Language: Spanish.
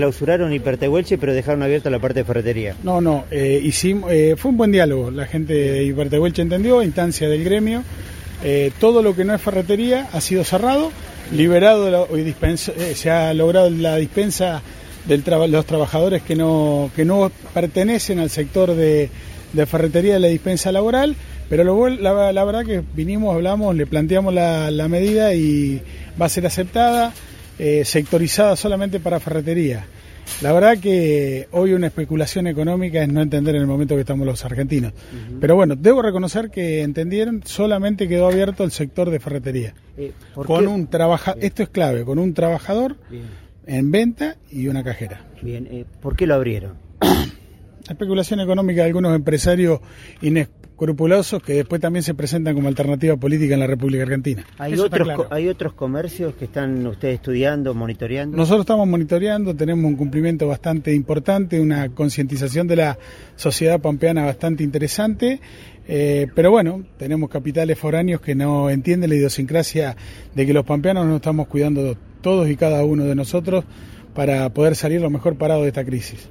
clausuraron Hipertehuelche, pero dejaron abierta la parte de ferretería. No, no, eh, hicimos, eh, fue un buen diálogo. La gente de Hipertehuelche entendió, instancia del gremio. Eh, todo lo que no es ferretería ha sido cerrado, liberado, la- y dispensa- se ha logrado la dispensa de los trabajadores que no, que no pertenecen al sector de, de ferretería de la dispensa laboral, pero lo la, la verdad que vinimos, hablamos, le planteamos la, la medida y va a ser aceptada, eh, sectorizada solamente para ferretería. La verdad que hoy una especulación económica es no entender en el momento que estamos los argentinos. Pero bueno, debo reconocer que entendieron, solamente quedó abierto el sector de ferretería. Eh, ¿por Con qué? un trabaja esto es clave, con un trabajador Bien, en venta y una cajera. bien. eh, ¿Por qué lo abrieron? La especulación económica de algunos empresarios inescrupulosos que después también se presentan como alternativa política en la República Argentina. ¿Hay Eso otros, claro. ¿Hay otros comercios que están ustedes estudiando, monitoreando? Nosotros estamos monitoreando, tenemos un cumplimiento bastante importante, una concientización de la sociedad pampeana bastante interesante, eh, pero bueno, tenemos capitales foráneos que no entienden la idiosincrasia de que los pampeanos nos estamos cuidando todos y cada uno de nosotros para poder salir lo mejor parados de esta crisis.